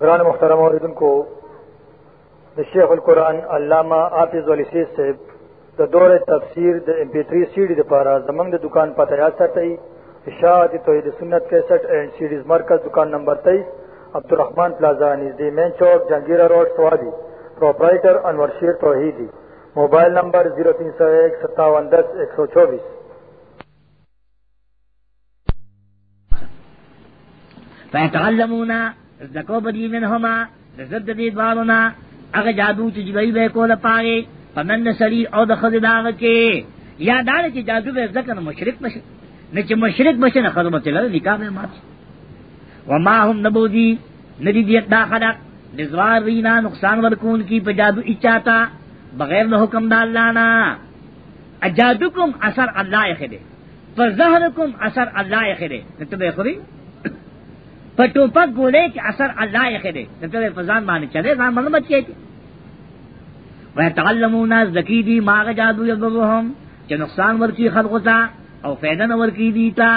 قرآن محترم عوردن کو شیخ القرآن علامہ آفز علی سید صاحب د دور تفسیر د ام پی 3 سیډي د پاره زمنګ د دکان پته یا ساتي اشاعت توحید سنت 61 اینڈ سیډیز مرکز دکان نمبر 23 عبدالرحمن پلازا نږدې مین چوک جنگیرا روډ سوادي پرپرایټر انور شیر توحیدی موبایل نمبر 03015710124 فَيَتَعَلَّمُونَ زکو بدی منهما لزد دی دوارونا اگر جادو چې جبئی به کوله پاره پمن سری او د خدای داغه کې یا دار چې جادو به ځکه مشرک بشه نه چې مشرک بشه نه خدمت لره نکاح به مات و ما هم نبودی ندی دی دا خلق لزوار رینا نقصان ورکون کی په جادو اچاتا بغیر د حکم د الله نه اجادکم اثر الله یې خده پر زهرکم اثر الله یې خده ته به خوري په ټوپک ګولې کې اثر الله یې خېده دته په ځان باندې چلے ځان باندې بچ کې وه تعلمونا زکی دی ماغه جادو یذبهم چې نقصان ورکی خلقو ته او فائدہ نه ورکی دی تا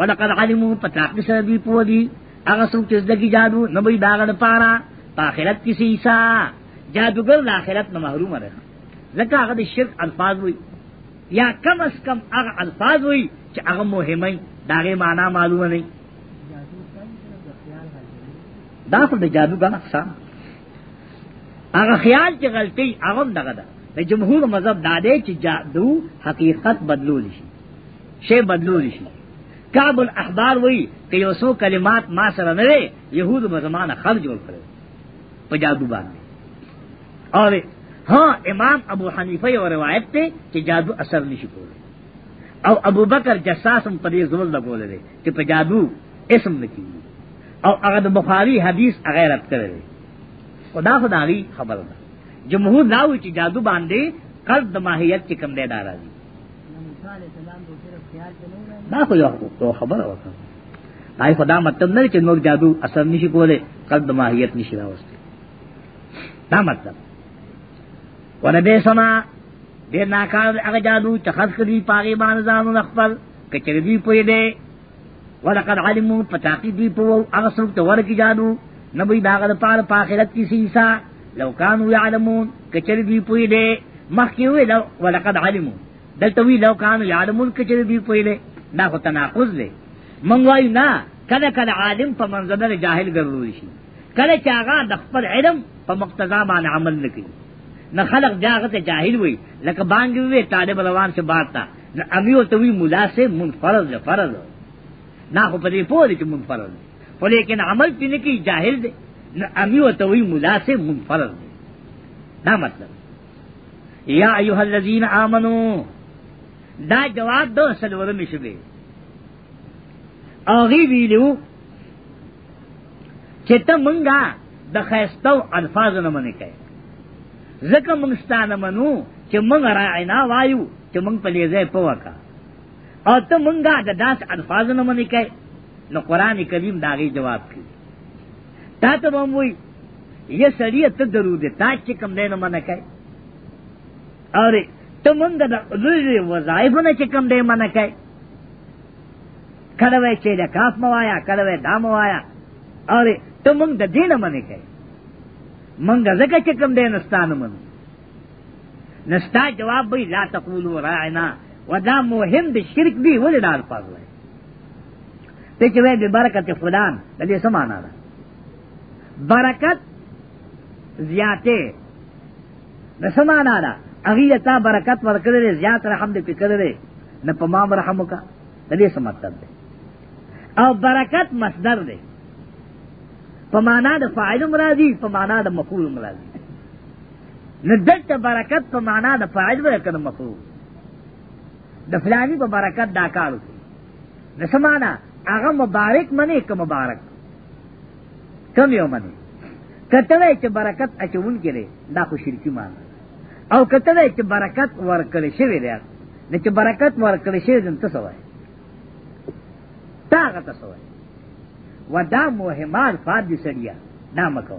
ولقد علموا پتاک سره دی پو دی هغه څوک چې زکی جادو نه وي داغه نه پاره په آخرت کې سیسا جادوګر د آخرت نه محروم ده ځکه هغه د شرک الفاظ وي یا کم از کم هغه الفاظ وي چې هغه مهمه داغه معنا معلومه نه دا خو د جادو ګان اقسام هغه خیال چې غلطي هغه دغه ده د جمهور مذهب دا دی چې جادو حقیقت بدلول شي شی بدلول شي کعب الاحبار وی که یو سو کلمات ما سره نه وي يهود مزمانه خرج جوړ کړو په جادو باندې اور ہاں امام ابو حنیفہ اور روایت تے کہ جادو اثر نہیں شکول او ابو بکر جساسم پر یہ زور لگول دے کہ پہ جادو اسم نکی او اگر بخاری حدیث اغیرت کرے خدا خدا دی خبر دا جمہور داوی چی جادو باندے قلب دا ماہیت چی کم دے دارا دی دا خو یو تو خبر ہوتا آئی خدا مطلب نہ چی نور جادو اثر نشی کولے قلب دا ماہیت نشی راوستے دا مطلب ونبی سما دیر ناکار اگر جادو چخص کری پاگی بانزانو نخبر دی پوئی دے ولقد علموا پتاقی دی پو اغسر تو ورکی جانو نبی داغد پار پاخرت کی سیسا لو کانو یعلمون کچر دی پوی دے مخیوی لو ولقد علموا دلتوی لو کانو یعلمون کچر دی پوی دے نا خو تناقض دے منگوائی نا کله کله عالم په منځدل جاهل ګرځول شي کله چې هغه د خپل علم په مقتضا باندې عمل نکړي نه خلق جاغه ته جاهل وي لکه باندې وي طالب روان شه بات تا امیو ته وی ملا سے منفرض فرض نا خو پدې پوهې چې منفرد دی خو لیکن عمل پې نه کوي جاهل دی نو امی ورته وایي ملا سے منفرد دی دا مطلب یا ایها الذین آمنو دا جواب دو سلورم شبه اغي ویلو چې ته مونږه د خیستو الفاظ نه منې کوي زکه مونږ ستانه منو چې مونږ راعنا وایو چې مونږ په لیزه په وکړه او ته مونږه د داس الفاظ نه منې کوي نو قران کریم داغي جواب کوي تا ته وموي یہ سړی ته درود تا چې کم دی نه منې کوي اره ته مونږه د لوی وظایف نه چې کم دی منې کوي کله وای چې د کاف موایا کله وای دام موایا اره ته مونږ د دین منې کوي مونږه زکه چې کم دی نه ستانه منو نستا جواب وی لا تقولوا راعنا و دا مهم د شرک دی ولی دا الفاظ وای ته چې وای برکت فلان د دې سمانا ده برکت زیاته د سمانا ده هغه تا برکت ورکړې زیات رحم دې پکړې نه پمام رحم وکا د دې سمات او برکت مصدر دی په معنا د فاعل مرادي په معنا د مفعول مرادي نو دلته برکت په معنا د فاعل ورکړ مفعول د فلانی په برکت دا کار وکړي نسمانا هغه مبارک منی که مبارک کم یو منی کته چې برکت اچون کړي دا خو شرکی مان او کته چې برکت ورکړي شوی دی نه چې برکت ورکړي شوی دن ته سوای تا غته سوای ودا مهمان فاد سړیا نام کو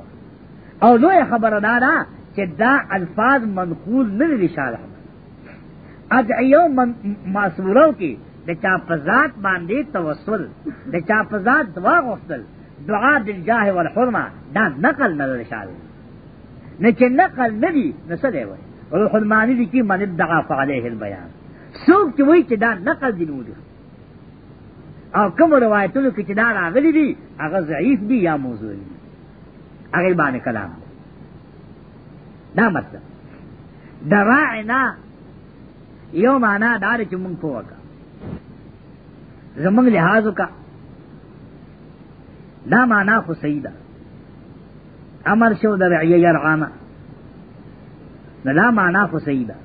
او نوې خبره دا ده چې دا الفاظ منقول نه دي شارح ادعیو معصولو کی د چا پزات باندې توسل د چا پزات دعا غوښتل دعا د جاه او حرمه دا نقل نه لرشال نه چې نقل نه دی نه څه دی وای او حرمانی دي کې من دعا فعليه البيان څوک چې وای چې دا نقل دی نو او کوم روایتونو کې چې دا راغلي دي هغه ضعیف دي یا موضوع دي هغه باندې کلام دا مطلب دراعنا یو معنا دار چې مونږ په وکا زمونږ لحاظ وکا دا معنا خو سیدا امر شو د رعیه یرعاما دا معنا خو سیدا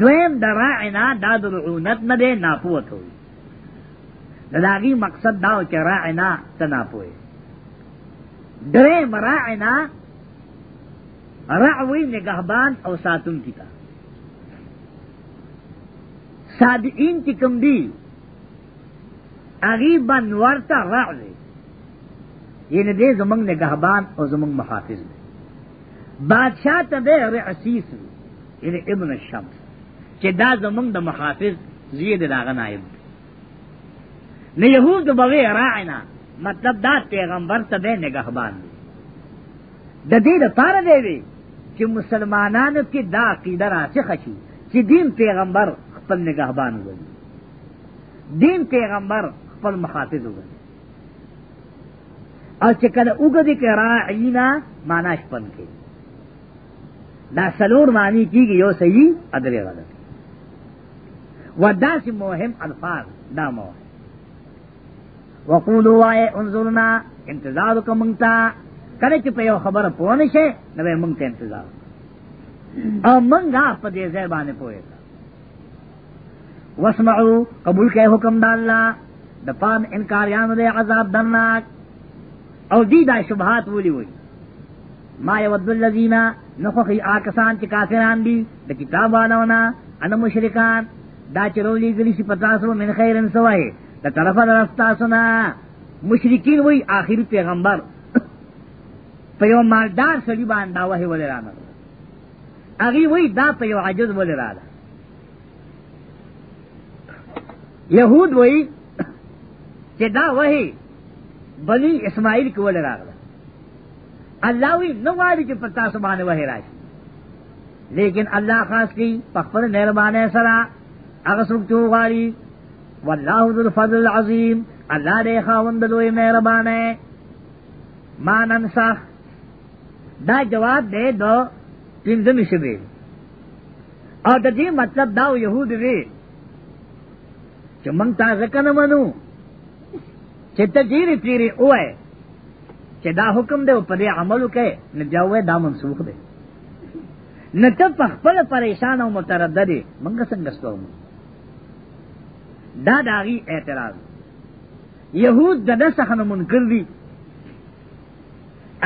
دویم دراعنا دا د رعونت نه دی ناپوت وي دا داغي مقصد دا چې راعنا ته ناپوي درې مراعنا رعوی نگهبان او ساتون کتاب صادقین چې کوم دی هغه بنور ته راغلي ینه دې زمنګ نه غهبان او زمنګ محافظ دی بادشاہ ته به رئیس ینه ابن الشمس چې دا زمنګ د محافظ زید داغه نائب نه يهود بغیر راعنا مطلب دا پیغمبر ته به نگهبان دی د دې لپاره دی چې مسلمانانو کې دا عقیده راځي چې دین پیغمبر خپل نگہبان وګڼي دین پیغمبر خپل محافظ وګڼي او چې کله وګړي کې راعینا معنا شپن کې دا سلور معنی کیږي یو صحیح ادرې غلط ودا چې مهم الفاظ دا مو وقولوا وای انظرنا انتظار کوم تا کله چې په یو خبره پوه نشې نو موږ ته انتظار او موږ په دې ځای باندې پوهیږو وسمعو قبول کے حکم دا اللہ دا پام انکاریانو دے عذاب درناک او دی دا شبہات بولی ہوئی ما یود اللذین نخوخی آکسان چی کافران دی دا کتاب والاونا انا مشرکان دا چرولی گلی شی پتاسو من خیر انسوائی دا طرف درستاسونا مشرکین وی آخری پیغمبر پیو مالدار سلی بانداوہ ولی رانا اگی وی دا پیو عجز ولی رانا یہود وہی کہ دا وہی بنی اسماعیل کو لے راغلا اللہ وی نواری کی پتا سبحان وہی راشی لیکن اللہ خاص کی پخپر مہربان سرا اغسرک تو غاری واللہ ذو الفضل العظیم اللہ دے خاوند لوی مہربان ہے ما ننسخ دا جواب دے دو پنزمی شبیر اور دا دی مطلب داو یہود وی چې مونږ تا ځکه نه منو چې ته ډېرې تیری وای چې دا حکم دی په دې عملو کې نه جاوې دا منسوخ دی نه ته په خپل پریشان او متردد دی مونږ څنګه ستو دا داغي اعتراض يهود د دسه نه منکر دي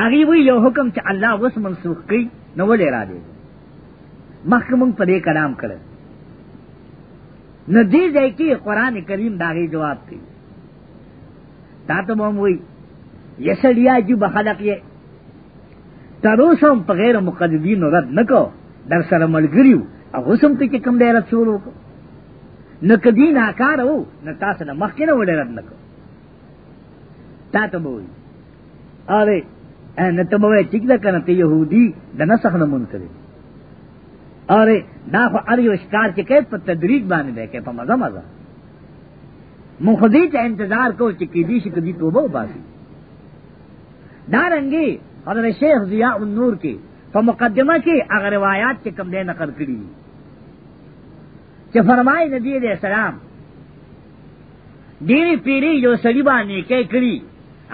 هغه وی یو حکم چې الله اوس منسوخ کړي نو ولې را دي مخکې مونږ په دې کلام کړل نو دی ځای کې قران کریم داغه جواب کوي تا ته مو وی یسړیا جو بخلق یې تروسم په غیر مقدمین رد نکو در سره ملګریو هغه سم ته کوم دی رسول وکړو نو کدی ناکار وو نو تاسو نه مخکې نه وړل رد نکو تا ته مو وی اره ان ته مو وی ټیک ده کنه ته يهودي د نسخ نه مونږ اور دا خو ار یو شکار چې کې په تدریج باندې ده کې په مزه مزه مخدی ته انتظار کو چې کې دې شي کې توبه وباسي دا رنګي حضرت شیخ ضیاء النور کې په مقدمه کې هغه روایت چې کم دې نقل کړی دي چې فرمایي نبی دې سلام ډېری پیری یو سړي باندې کې کړی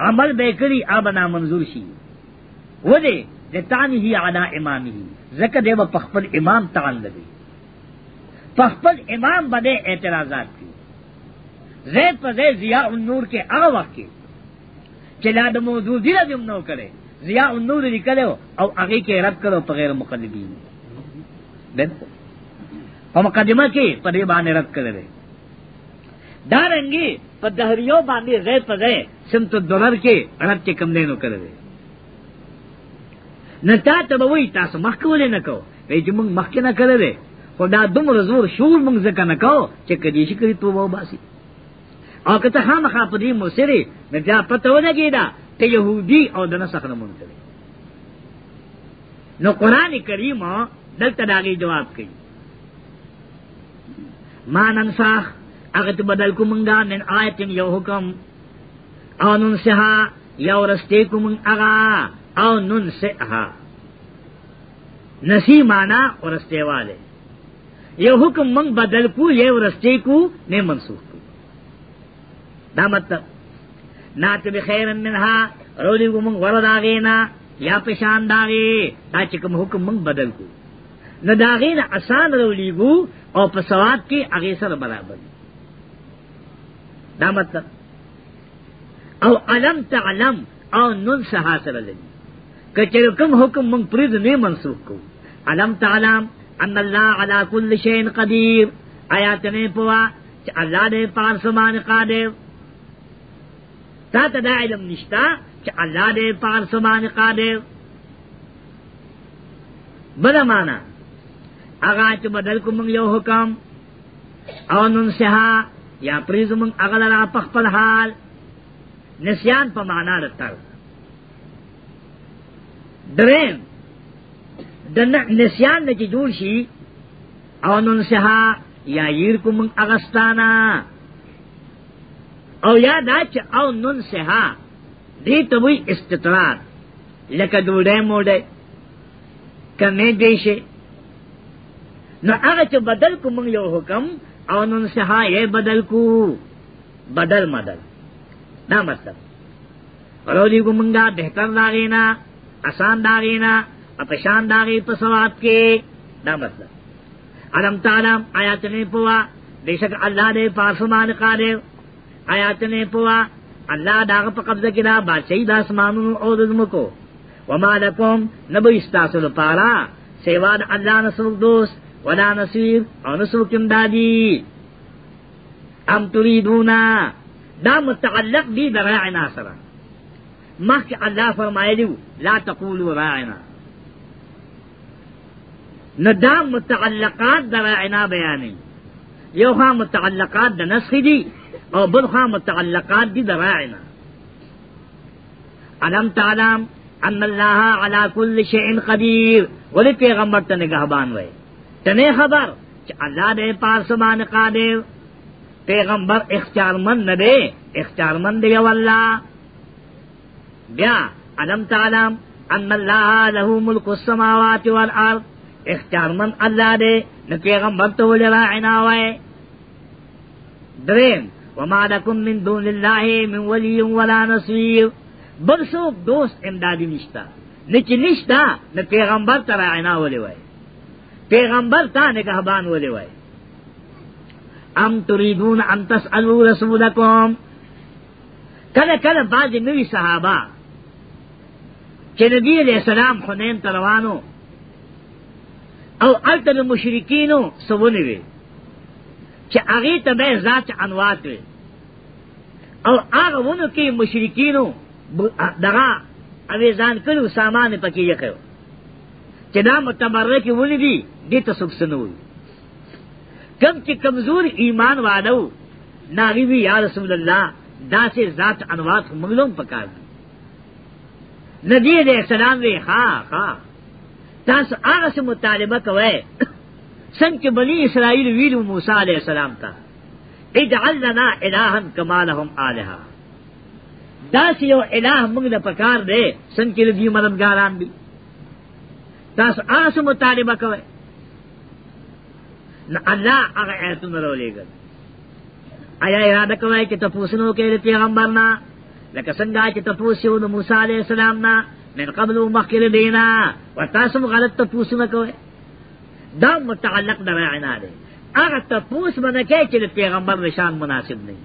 عمل به کړی اب نا منظور شي و دې د تانی هی علی امامه زکه دی په خپل امام تعال لګي په خپل امام باندې اعتراضات کی زید په زید ضیاء النور کې هغه وخت کې چې لا د موضوع دی را نو کړي ضیاء النور لیکلو او هغه کې رد کړو په غیر مقلدین بالکل په مقدمه کې په دې باندې رد کړل دارنګي په دهریو باندې زید په زید سمت دولر کې رد کې کم نه نو کړل نه تا ته به وای تاسو مخ کولې نه کو وای چې موږ مخ کې نه کړلې خو دا دومره زور شور موږ ځکه نه کو چې کدي شي کړی توبه وباسي او که ته هم خاطرې موسری نه بیا پته ولګی دا ته يهودي او د نسخه نه مونږ نو قران کریم دلته داغي جواب کوي ما ننسخ هغه ته بدل کوم دا من آیت یو حکم او ننسها یو رسته کوم هغه او نن سے اہا نسی مانا اور رستے والے یہ حکم منگ بدل کو یہ رستے کو نے منسوخ کو دا مطلب نہ تو بخیر منہا رولی کو منگ ورد آگینا یا پشان داغے دا چکم حکم منگ بدل کو نہ داغے نہ آسان رولی کو اور پسواد کے آگے سر برابر دا مطلب او علم تعلم او نن سہا سر لگی کچر کم حکم من پرید نے منسوخ کو علم تعلم ان اللہ علا کل شین قدیر آیا تنے پوا چا اللہ دے پار سمان قادر تا تا دا علم نشتا چا اللہ دے پار سمان قادر بدا مانا اگا چا بدل کو من یو حکم او ننسہا یا پریز من اغلرا پخپل حال نسیان پا مانا رتر درین دن نسیان نچی جوڑ شی او نن سہا یا ییر کو من اغستانا او یا دا چې او نن سہا دی تبوی استطرار لکه ډوډۍ موډۍ کمې دی شي نو هغه چې بدل کوم یو حکم او نن سها یې بدل کو بدل مدل دا مطلب ورو دي کومنګا بهتر داغینا آسان داغینا اپشان داغی پا ثواب کے دا مسئلہ علم تعلم آیات میں پوا بے شک اللہ دے پاسمان قادر آیات میں پوا اللہ داغ پا قبضہ کلا بادشاہ دا اسمانون او دزم کو وما لکم نبو استاسل پارا سیواد اللہ نصر دوست ولا نصیر او نصر کم دادی ام تریدونا دا متعلق دی درائع ناصرہ مخ الله فرمایلی لا تقولوا راعنا نو دا متعلقات دا راعنا بیانی یو خوا متعلقات دا نسخ دی او بل خوا متعلقات دی دا راعنا علم تعلم ان اللہ علا کل شئن قدیر ولی پیغمبر تا نگہبان وے تنے خبر چا اللہ دے پار سبان قادر پیغمبر اختیار مند دے اختیار مند دے یو اللہ بیا علم تعلم ان الله له ملک السماوات والارض اختیار من الله دې نو پیغمبر ته ولې راعنا وای درین وما لكم من دون الله من ولي ولا نصير بل څوک دوست امدادی نشتا نچ نشتا نو پیغمبر ته راعنا ولې وای پیغمبر ته نگهبان ولې وای ام تريدون ان تسالوا رسولكم کله کله بعض نوی صحابه چې نبی علیہ السلام حنین تروانو او الته مشرکینو سونه وی چې هغه ته به ذات انوات وی او هغه ونه کې مشرکینو دغه اوی ځان کړو سامان پکې یې کړو چې دا متبرک ونی دي دې ته سوکسنو کم چې کمزور ایمان والو ناغي وی یا رسول الله دا سه ذات انوات موږ لوم پکاره نبی علیہ السلام وی خواہ خواہ تاس آغا سے مطالبہ کوئے سنگ کے بنی اسرائیل ویلو موسیٰ علیہ السلام تا اجعل لنا الہن کما لهم آلہا دا سی یو الہ منگ دا پکار دے سنگ کے لگی مددگاران بھی تاس آغا سے مطالبہ کوئے نہ اللہ آغا ایتن رو لے گا آیا ارادہ کوئے کہ تفوسنو کے لئے پیغمبرنا لکه څنګه چې تاسو نو موسی عليه السلام نه من قبل مخکر دینا وتاسم غلط تاسو نه کوي دا متعلق درعنا دی هغه تاسو باندې کې چې پیغمبر نشان مناسب نه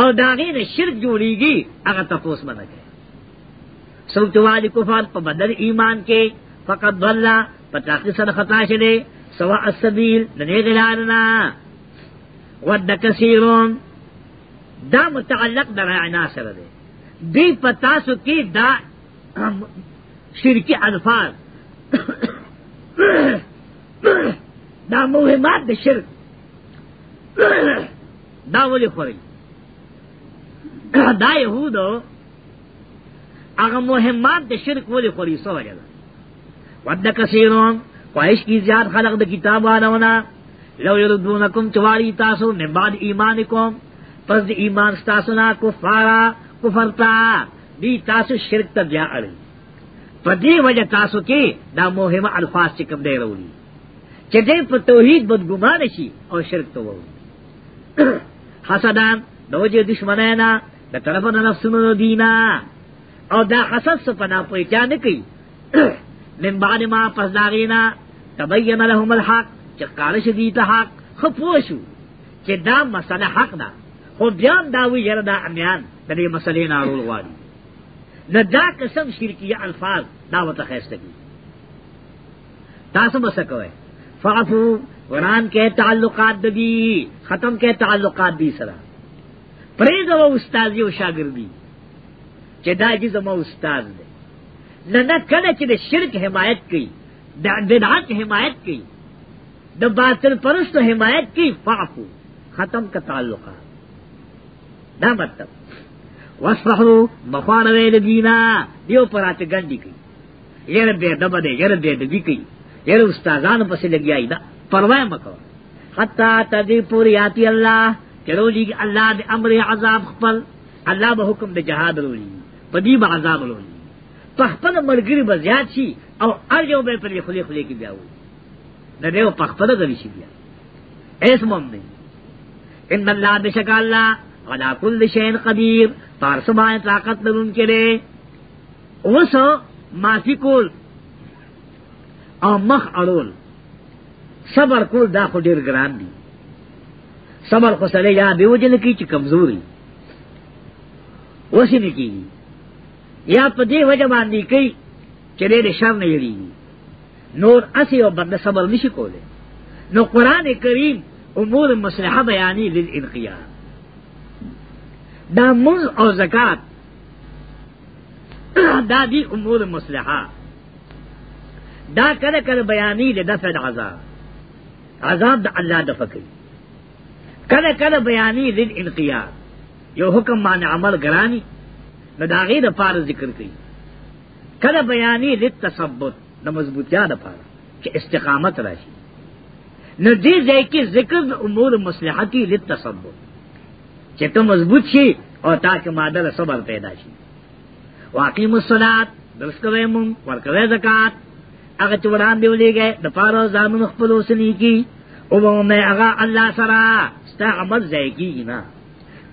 او داغې نه شرک جوړیږي هغه تاسو باندې کې سوچ والی کفار په بدل ایمان کې فقط ضل پتاخي سره خطا شې سوا السبيل نه غلارنا ود کثیرون دا متعلق درعنا سره دی دی پتا سو کې دا شرکی الفاظ دا مهمات د شرک دا ولی خوري دا يهودو هغه مهمات د شرک ولی خوري سو وجه ود کثیرون پایش کی زیاد خلق د کتابانو نه لو یردونکم چواری تاسو نه بعد ایمانکم پس دی ایمان ستاسونا کفارا کفرتا دی تاسو شرک تا بیا اڑی پا دی وجہ تاسو کی دا مهم الفاظ چکم دے رولی چی دی پا توحید بدگمان شی او شرک تو وو حسدان دو جی دشمنینا دا طرف نفسنو دینا او دا حسد سپنا پوئی کیا نکی من بعد ما پس داغینا تبین لهم الحق چی قارش دیتا حق خپوشو چی دا مسئلہ حق دا خو بیان داوی یره دا امیان د دې مسلې نه اړول غواړي نه دا قسم شرکیه الفاظ دا وته خسته کی تاسو بس کوي فعفو وران کې تعلقات دی ختم کې تعلقات دی سره پریز او استاد یو شاګردي چې دا دې زما استاد دی نه نه کله چې د شرک حمایت کوي د بدعت حمایت کوي د باطل پرستو حمایت کوي فعفو ختم کا تعلقات دا مطلب واسفحو مخوان ویل دینا دیو پرات گندی کی یر بے دبا دے یر بے دبی کی یر استاذان پسی لگی آئی دا پروائی مکو حتی تدی پوری آتی اللہ چلو جی اللہ دے امر عذاب خپل اللہ با حکم دے جہاد رو لی پدی با عذاب رو لی پخپل مرگری بزیاد شی او ار جو بے پر خلی خلی کی بیاو نہ دیو پخپل گلی شی بیا ایس مومن ان اللہ بشک اللہ علا کل شین قدیر پارسبان طاقت لرون کرے اوس ماسی کول او مخ اړول صبر کول دا خو ډیر ګران دی صبر خو سره یا به وجل کی چې کمزوري وسی نه کی یا په دې وجه باندې کوي چې دې شر نه یریږي نور اسی او بنده صبر نشي کوله نو قران کریم امور مصلحه بیانی للانقیاد دا مز او زکات دا دی امور مصلحہ دا کله کله بیانی د دفع عذاب عذاب د الله د فکر کله کله بیانی د انقیاد یو حکم باندې عمل ګرانی نو دا غي د فار ذکر کوي کله بیانی د تثبت د مضبوطیا د فار چې استقامت راشي نو دې ځای کې ذکر امور مصلحتي للتثبت چې ته مضبوط شي او تا کې ماده صبر پیدا شي واقیم الصلات درس کوي مون ورکوي زکات هغه چې وړاندې ولېږي د پاره ځانو خپل وسني کی او مې هغه الله سره ستا عمل ځای کیږي نه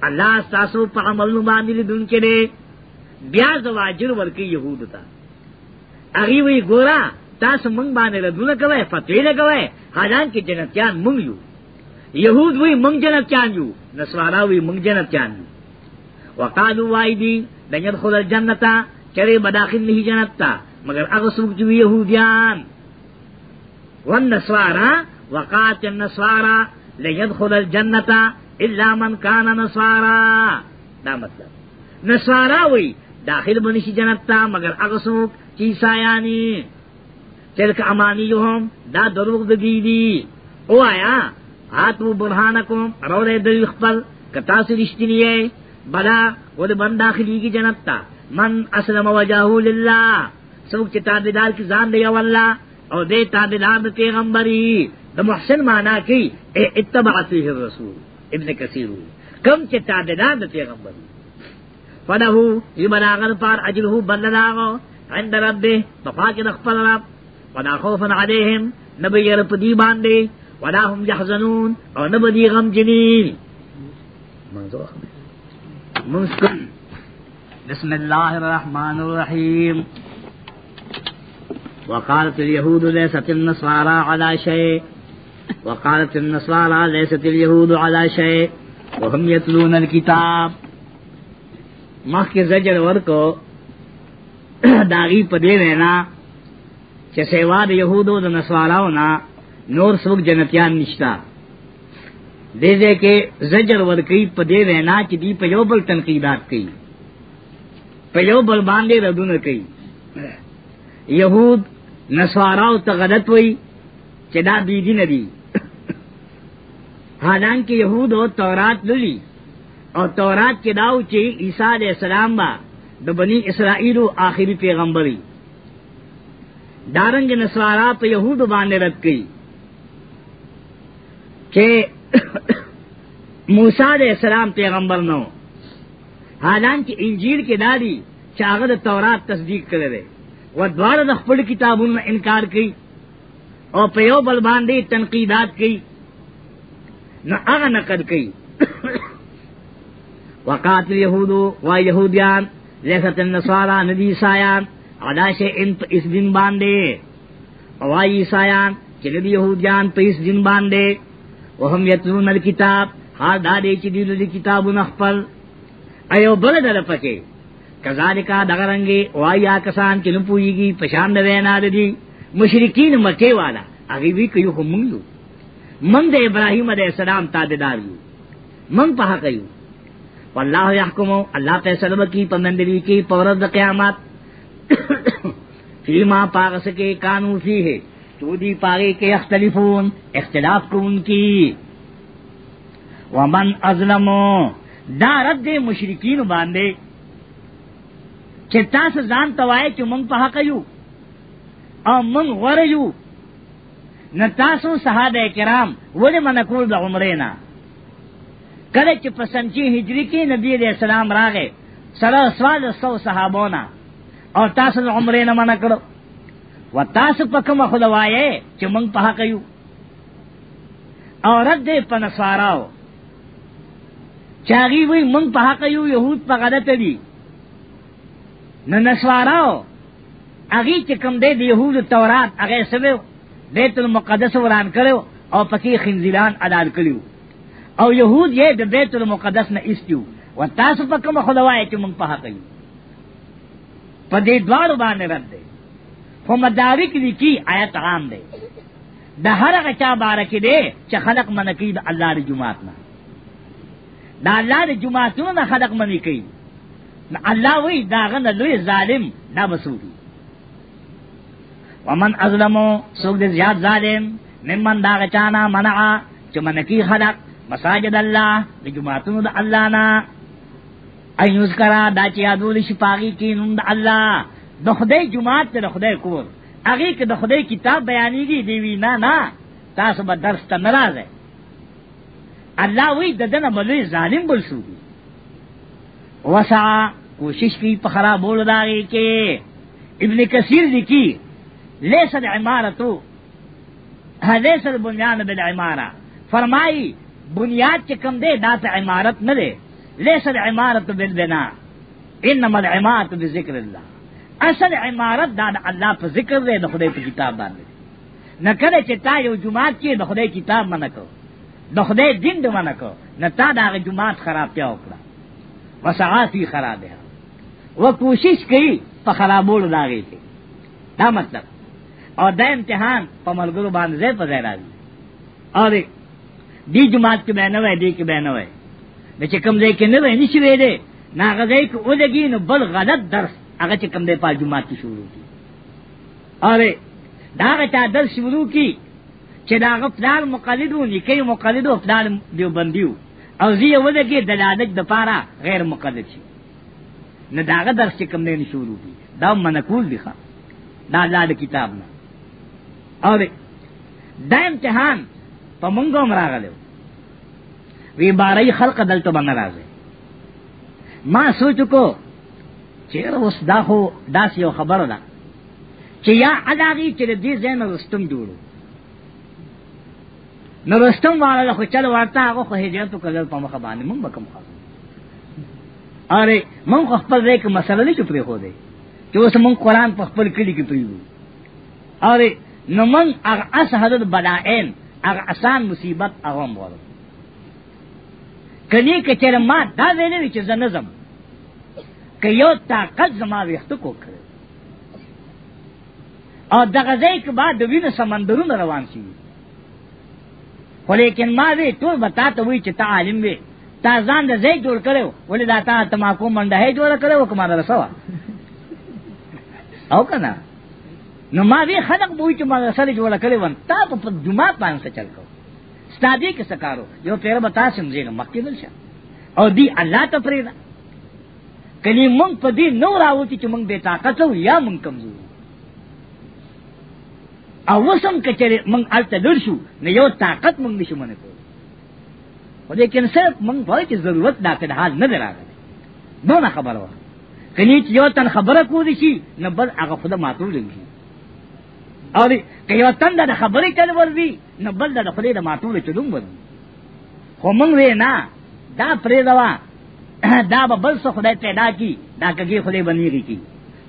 الله تاسو په عمل باندې دن کې دی بیا زواجر ورکی يهود ته هغه وی ګورا تاسو مونږ باندې له دونه کوي فتوی لګوي حالانکه جنتیان مونږ یو یہود وی منگ جنت چانجو نسوارا وی منگ جنت چانجو وقالو وائی دی لن خود الجنتا چرے بداخل نہیں جنتا مگر اغسوک جو یہودیان والنسوارا وقات النسوارا لن خود الجنتا الا من کان نسوارا دا مطلب نسوارا وی داخل بنشی جنتا مگر اغسوک چیسا یعنی تلک امانیہم دا دروغ دی دی او آیا آتو برہانکم رو دے دوی خپل کتا سے رشتنی ہے بلا ود من داخلی کی جنت تا من اسلم وجاہو للہ سوک چی تابدار کی زان دے یو اللہ او دے تابدار دے پیغمبری دا محسن مانا کی اے اتبع فیہ الرسول ابن کثیر کم چی تابدار دے پیغمبری فلہو یمنا غنفار اجلہو بلناغو عند ربه بفاق دخپل رب ولا خوف علیہم نبی رب دی باندے ولا هم يحزنون او نه بدی غم جنین منسکن بسم الله الرحمن الرحيم وقالت اليهود ليست النصارى على شيء وقالت النصارى ليست اليهود على شيء وهم يتلون الكتاب مخ کے زجر ورکو داغی پدے وینا چه سیوا د یهودو د نصاراو نا نور سوک جنتیان نشتا دے دے کے زجر ورکی پا دے وینا چی دی پا یو بل تنقیدات کئی پا یو بل باندے ردون کئی یہود نسواراو تا غلط وئی چی دا بیدی ندی حالانکہ یہود و تورات للی اور تورات کے داو چی عیسیٰ علیہ السلام با د بنی اسرائیل آخری پیغمبری دارنگ نسوارا پہ یہود باندې رد گئی چې موسی علیہ السلام پیغمبر نو حالانکه انجیل کې دادی چې هغه د تورات تصدیق کړی دی و دوار د خپل کتابونو انکار کوي او په یو بل باندې تنقیدات کوي نه هغه نقد کوي وقات اليهود و يهوديان ليست النصارى ندي سایان عداشه ان اس دین باندې او عیسایان چې ندي يهوديان په اس دین باندې وهم یتلون الکتاب حال دا دې چې دې دې کتابونه خپل ایو بل دل پکې کذالک دغرنګي وایا کسان چې نو پويږي پشان د وینا دي مشرکین مکه والا هغه وی کوي هم موږ من د ابراهیم علیه السلام تابعدار یو من په حق یو والله يحكم الله فیصله کوي په مندري کې پورز د قیامت فيما پاغس کې قانون فيه تو دی پاگے کے اختلفون اختلاف کو ان کی ومن ازلمو دا رد دے مشرکین باندے چتا سے زان توائے چو منگ پہا کیو او منگ غور یو نتاسو صحابہ کرام ولی منکول دا عمرینا کله چې پسنچی هجری کې نبی دې اسلام راغې سره سوال سو صحابونا او تاسو عمرې نه منع کړو و تاسو پکم خلوایې چې مونږ په حق یو اورد دې پنسواراو چاغي وي مونږ په حق یو يهود په غلطه دي نه نسواراو اغي چې کوم دې د يهود تورات هغه سمو بیت المقدس وران کړو او پکې خنزیران ادا کړو او يهود یې د بیت المقدس نه ایستیو و تاسو پکم خلوایې چې مونږ په حق یو په دې دوار باندې رد دي خو مدارک لکی آیت عام دی د هر غچا بارک دی چې خلق منکی د الله د جمعات نه د الله د جمعاتونو نه خلق منکی الله وی داغه نه لوی ظالم دا مسوږي ومن ازلمو سوق دې زیات ظالم ممن دا غچانا منع چې منکی خلق مساجد الله د جمعاتونو د الله نه ایوز کرا دا چې یادول شي پاغي کې نوم د الله د خدای جماعت ته د خدای کور هغه کې د خدای کتاب بیانېږي دی وی نه نه تاسو به درس ته ناراضه الله وی ددنه بلوي ظالم بل شو وسع کوشش کی په خرابولو داږي کې ابن کثیر لیکي لیس العمارتو حدیث البنیان بالعمارہ فرمائی بنیاد کے کم دے دات عمارت نہ دے لیس العمارت بالبنا انما العمارت بذکر اللہ اصل عمارت دا دا اللہ پا ذکر دے دا خدای پا کتاب باندے نہ کرے چتا یو جماعت کی دا خدای کتاب منکو دا خدای دین دا منکو نہ تا دا جماعت خراب کیا اکڑا وسعاتی خراب ہے وہ کوشش کی پا خرابول دا گئی تھی دا مطلب اور دا امتحان پا ملگرو باندزے پا زیرہ دی اور دی جماعت کی بہنو ہے دی کی بہنو ہے نہ چکم دے کے نو ہے نشوے دے نہ غزے کو ادگی نو بل غلط درست هغه چې کم دی په جمعه کې شروع کی اره دا چا در شروع کی چې دا غفلال مقلدو نکي مقلدو فلال دیوبندیو او زی وده کې دلالت د پاره غیر مقلد شي نه داغه درس چې کم نه شروع کی دا منقول دی ښا دا لاله کتاب نه اره دا امتحان په مونږه مراغلو وی بارای خلق دلته باندې راځي ما سوچ کو چیر اوس دا خو داس یو خبره ده چې یا اداغي چې دې ځین رستم جوړو نو رستم والا خو چل ورته هغه خو هجرت کول په مخ باندې مونږ بکم خو اره مونږ خپل دې کې مسله نه چپري خو دې چې اوس مونږ قران په خپل کلی کې پریو اره نو مونږ هغه اس حضرت بلائن هغه آسان مصیبت هغه مور کني کچره ما دا ویلې چې زنه زم که یو طاقت زما ویخته کو کړ او دغه ځای کې بعد د وینې سمندرونه روان شي خو لیکن ما وی ټول بتا ته وی چې تا عالم وی تا ځان د ځای جوړ کړو ولې دا تا تماکو منډه هي جوړ کړو کومه رسوا او کنه نو ما وی خلق بوې چې ما سره جوړ کړې ون تا په جمعه باندې چل کو ستادي کې سکارو یو پیر بتا سمځي نو مکه دلشه او دی الله ته پریدا کلی مونږ په دې نو راوتی چې مونږ به طاقت او یا مونږ کمزور او وسم کچره مونږ الته لرشو نه یو طاقت مونږ نشو منه کو خو دې کې صرف مونږ وایي چې ضرورت دا ته حال نه دراغله نو نه خبره وکړه کلی چې یو تن خبره کولی شي نه بل هغه خود ماتول شي او دې کې یو تن دا خبره کول ورزي نه بل دا خپل د ماتول چلون ورزي خو مونږ نه دا پرې دوا دا به بل څه خدای پیدا کی دا کګي خدای بنېږي کی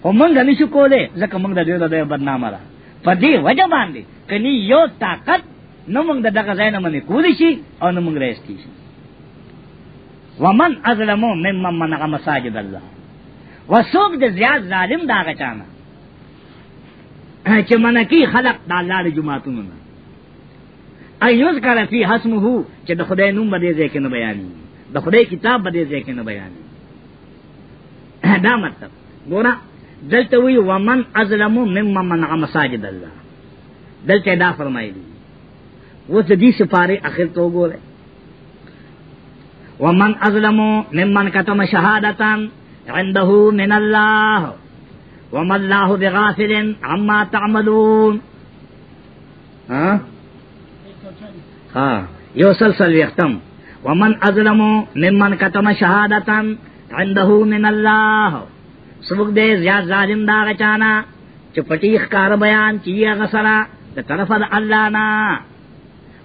او مونږ نشو کولای ځکه مونږ د دې د بدنامه را په دې وجه باندې کني یو طاقت نو مونږ دغه ځای نه منې کولی شي او نو مونږ راځي شي ومن ازلمو ممن منع مساجد الله وسوق د زیات ظالم دا غچانا چې منکی خلق د الله د جمعتونو نه ایوز کړه فی حسمه چې د خدای نوم باندې ځکه نه بیانې د خدای کتاب باندې ځکه نه بیان دا مطلب ګوره دلته وی ومن ازلم ممن منع مساجد الله دلته دا فرمایلی و ته دې سفاره اخر ته وګوره ومن ازلم ممن کتم شهادتان عنده من الله وما الله بغافل عما تعملون ها ها یو سلسل یختم ومن اظلمو ممن کتم شہادتن عندہو من اللہ سبک دے زیاد ظالم دا غچانا چو پٹیخ کار بیان چیئے غسرا دا طرف دا اللہ نا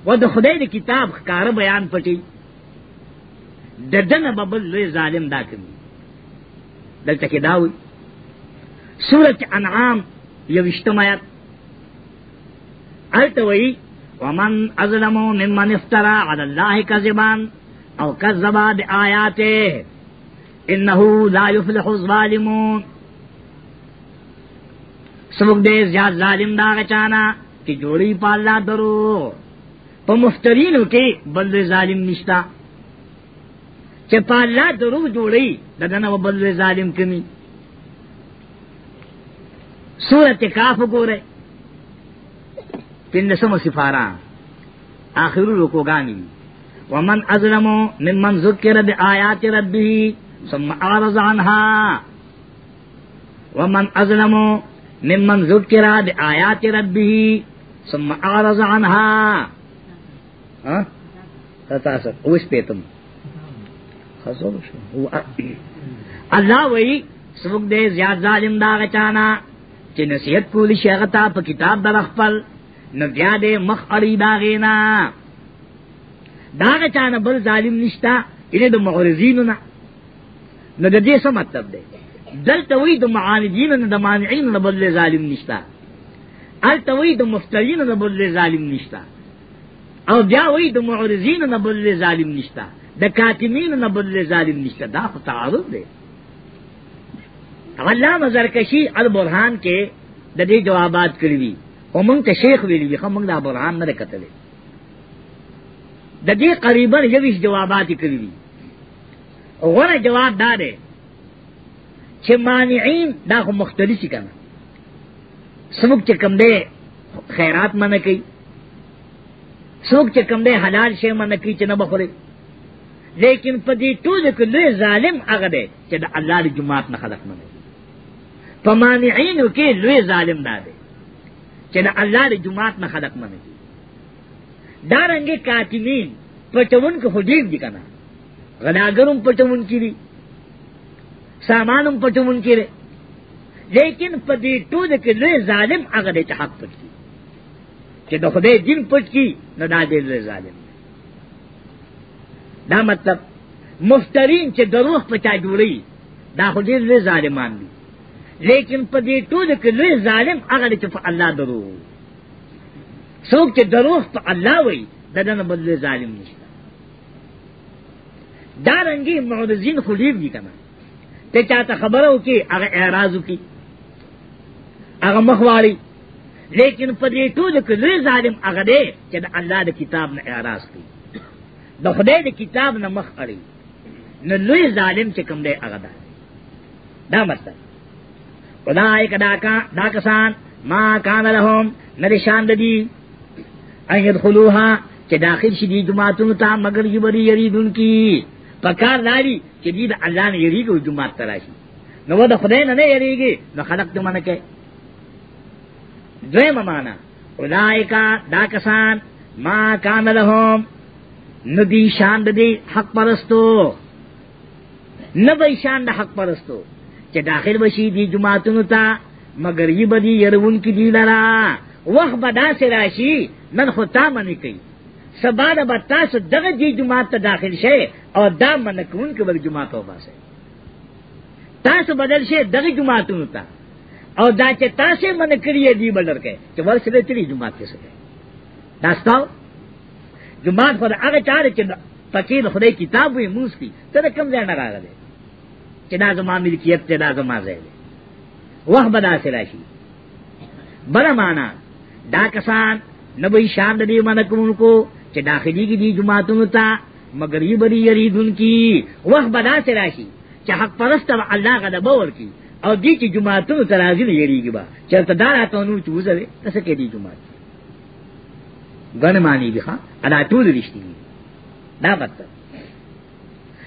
و دا خدای دا کتاب کار بیان پٹی دا دن ببل لوی ظالم دا کمی دلتا کی داوی سورت انعام یوشتمایت علتا وئی ومن ازلمو ممن افترا علی اللہ کذبان او کذبا بی آیاتے انہو لا یفلح الظالمون سمک دے زیاد ظالم دا غچانا کہ جوڑی پا اللہ درو پا مفترینو کے بل ظالم نشتا چه پا اللہ درو جوڑی ددن و بل ظالم کمی سورت کاف گو رہے پندسم سفارہ آخر رکوگانی ومن اظلم ممن ذکر بآیات ربی ثم اعرض عنها ومن اظلم ممن ذکر بآیات ربی ثم اعرض عنها تتاسر اوش پیتم اللہ وی سبق دے زیاد ظالم داغ چانا چی نصیحت کولی شیغتا پا کتاب در اخپل نو بیا دې مخ اړي داغینا داغه چانه بل ظالم نشتا یې د معرضینو نه نو د دې څه مطلب دی دلته وی د معاندینو نه د مانعینو نه بل ظالم نشتا الته وی د مفترینو نه بل ظالم نشتا او بیا وی د معرضینو نه بل ظالم نشتا د کاتمینو نه بل ظالم نشتا دا خو تعارض دی علامه زرکشی البرهان کې د دې جوابات کړی او مونږ ته شیخ ویلی دي خو مونږ دا برهان نه کتلې د دې قریبا یویش جوابات کړی دي غوره جواب دا دی چې مانعین دا خو مختلفی کنه سموک چې کم دی خیرات منه کوي سوک چې کم دی حلال شی منه کوي چې نه بخوري لیکن په دې ټولو کې لوی ظالم هغه دی چې د الله د جماعت نه خلق منه په مانعینو کې لوی ظالم دا دی چې د الله د جماعت نه خلق مني دا رنګه کاتمین پټون کو هډیر دي کنه غناګرم پټون کړي سامانم پټون کړي لیکن په دې ټول کې لوی ظالم هغه د حق پټ کی چې د خدای دین پټ کی نه دا دې لوی ظالم دا مطلب مفترین چې دروغ پچا جوړي دا خو دې لوی ظالمان دي لیکن په دې ټول کې لوی ظالم هغه چې په الله درو څوک چې درو په الله وای دنه بل ظالم نشته دا رنګي معرضین خو ډیر دي کنه ته چاته خبره وکي هغه اعتراض وکي هغه مخواري لیکن په دې ټول کې لوی ظالم هغه دی چې د الله د کتاب نه اعتراض کوي د خدای د کتاب نه مخ اړي نو لوی ظالم چې کوم دی هغه دا مطلب اولائک دا کسان ما کان لهم ندشان دی ان يدخلوها چې داخل شي دي جماعتونو ته مگر یبری یریدون کی پکار داری چې دې د الله نه یریږي جماعت تراشي نو د خدای نه نه یریږي نو خلق دې منه کوي دویمه معنا اولائکا دا کسان ما کان لهم ندی شان دې حق پرستو نبی شان د حق پرستو چې داخل بشي دی جماعتونو ته مگر یی بدی يرون کی دی لرا وخت بدا سے راشی نن خو تا منی کوي سبا د بتا سو دغه دی جماعت ته داخل شي او دا من کون کې بل جماعت او باسه تاسو بدل شي دغه جماعتونو ته او دا چې تاسو من کړی دی بدل کې چې ورسره تری جماعت کې سره تاسو جماعت خو هغه چاره چې پکې د خدای کتاب وي موسی ته کم ځای نه راغلی چې دا زما ملکیت ته دا زما ځای دی وخت به داسې راشي بله معنا دا کسان نه به شان د دې منع کوونکو چې داخليږي دي جماعتونو ته مگر یې بری یریدونکي وخت به داسې راشي چې حق پرست الله غضب ورکي او دې چې جماعتونو ته راځي یریږي با چرته دا راته نور چوزه تاسو کې دي جماعت غن معنی دي ښا ادا ټول رښتینی دا مطلب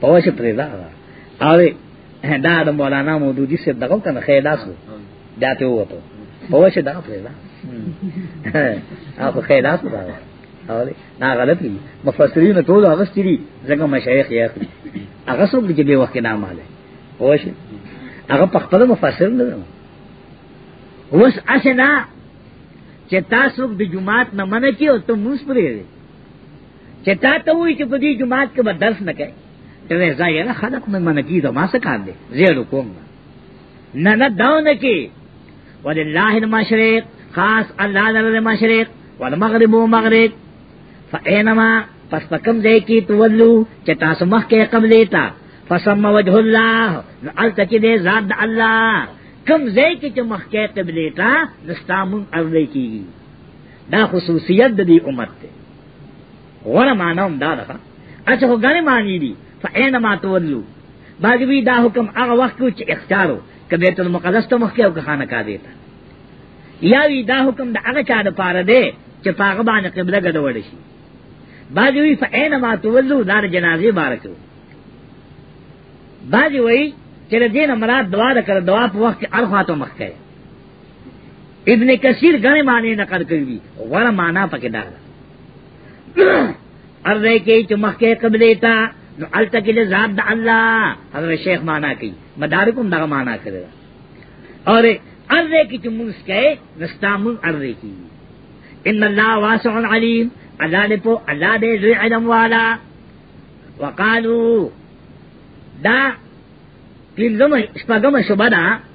پوش پریدا او دا د مولانا مودودی سے دغه کنه خیدا سو جاتے ہوا تو پوش دا پریدا اپ خیدا سو دا او نه غلط دي مفسرین ټول هغه ستړي زګه مشایخ یې اخلي هغه څوک چې به وخت نه ماله پوش هغه په خپل مفسر نه اوس اسنه چې تاسو د جمعات نه منکی او ته موس پرې چې تا ته وایي چې په دې جمعات کې به درس نه کوي ته زه یې نه خلق مې منګي دا ما څه کار دی زیړو کوم نه نه داو نه کی ولله المشرق خاص الله لره المشرق والمغرب مغرب فاینما پس پکم دے کی تولو چتا سمخ کے قبل تا فسم وجه الله الت کی دے ذات الله کم زے کی چمخ کے قبل تا نستامن ارلے کی دا خصوصیت دی امت تے غره مانوم دا دا اچھا خو گنے مانی دی فعینما تولو باغوی دا حکم هغه وخت کې چې اختیارو ک بیت المقدس ته مخ کې او خانه کا دیتا یا وی دا حکم د هغه چا د پاره دی چې هغه باندې قبله ګډوډ شي باغوی فعینما تولو دار جنازې بارکو باغوی وی چې دین مراد دعا کړ دعا په وخت کې ارخا ته مخ کې ابن کثیر غنی معنی نقل کړی غره معنی پکې دا ارزه کې چې مخ کې قبله تا نو الته کې له ذات د الله حضرت شیخ معنا کوي مدارکم دغه معنا کړو اور ارے کی تم اس کے نستام ارے کی ان اللہ واسع علیم اللہ نے پو اللہ دے ذی علم والا وقالو دا پینزم شپگم شبہ دا